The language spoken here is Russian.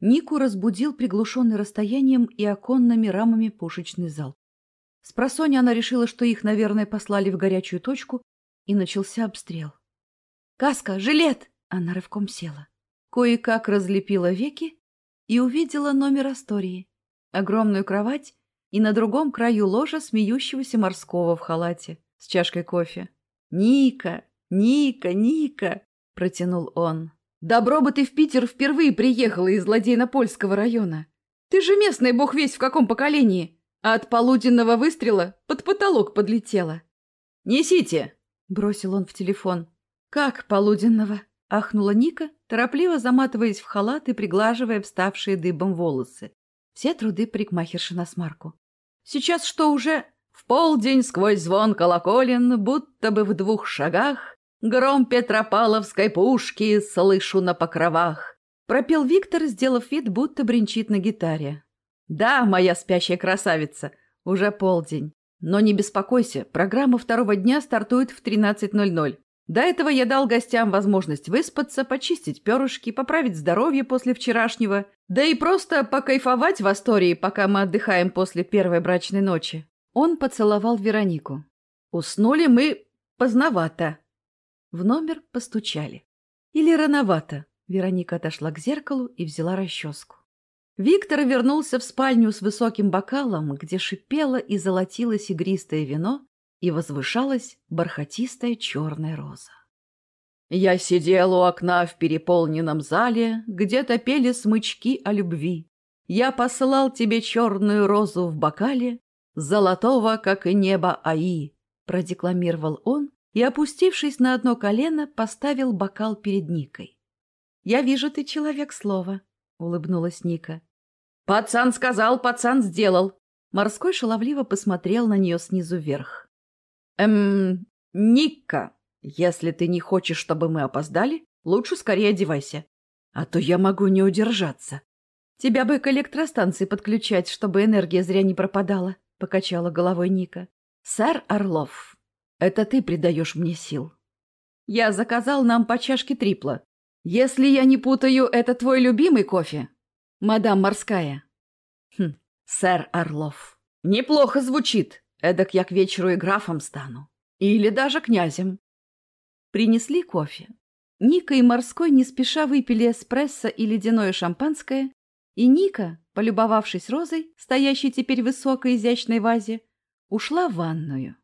Нику разбудил приглушенный расстоянием и оконными рамами пушечный зал. С просонья она решила, что их, наверное, послали в горячую точку, и начался обстрел. «Каска! Жилет!» Она рывком села. Кое-как разлепила веки и увидела номер Астории. Огромную кровать и на другом краю ложа смеющегося морского в халате с чашкой кофе. «Ника! Ника! Ника!» — протянул он. «Добро бы ты в Питер впервые приехала из Злодейно-Польского района. Ты же местный бог весь в каком поколении, а от полуденного выстрела под потолок подлетела». «Несите!» — бросил он в телефон. «Как полуденного?» — ахнула Ника, торопливо заматываясь в халат и приглаживая вставшие дыбом волосы. Все труды парикмахерши на смарку. «Сейчас что уже?» В полдень сквозь звон колоколен, будто бы в двух шагах, Гром Петропавловской пушки слышу на покровах. Пропел Виктор, сделав вид, будто бренчит на гитаре. «Да, моя спящая красавица, уже полдень. Но не беспокойся, программа второго дня стартует в 13.00. До этого я дал гостям возможность выспаться, почистить перышки, поправить здоровье после вчерашнего, да и просто покайфовать в Астории, пока мы отдыхаем после первой брачной ночи. Он поцеловал Веронику. Уснули мы поздновато. В номер постучали. Или рановато. Вероника отошла к зеркалу и взяла расческу. Виктор вернулся в спальню с высоким бокалом, где шипело и золотилось игристое вино, и возвышалась бархатистая черная роза. Я сидел у окна в переполненном зале, где-то пели смычки о любви. Я посылал тебе черную розу в бокале, золотого, как и небо Аи, продекламировал он и, опустившись на одно колено, поставил бокал перед Никой. «Я вижу, ты человек слова», — улыбнулась Ника. «Пацан сказал, пацан сделал». Морской шаловливо посмотрел на нее снизу вверх. «Эм, Ника, если ты не хочешь, чтобы мы опоздали, лучше скорее одевайся, а то я могу не удержаться». «Тебя бы к электростанции подключать, чтобы энергия зря не пропадала», — покачала головой Ника. «Сэр Орлов, это ты придаешь мне сил. Я заказал нам по чашке трипла. Если я не путаю, это твой любимый кофе, мадам морская?» «Хм, сэр Орлов. Неплохо звучит», Эдак я к вечеру и графом стану. Или даже князем. Принесли кофе. Ника и Морской не спеша выпили эспрессо и ледяное шампанское, и Ника, полюбовавшись розой, стоящей теперь в высокой изящной вазе, ушла в ванную.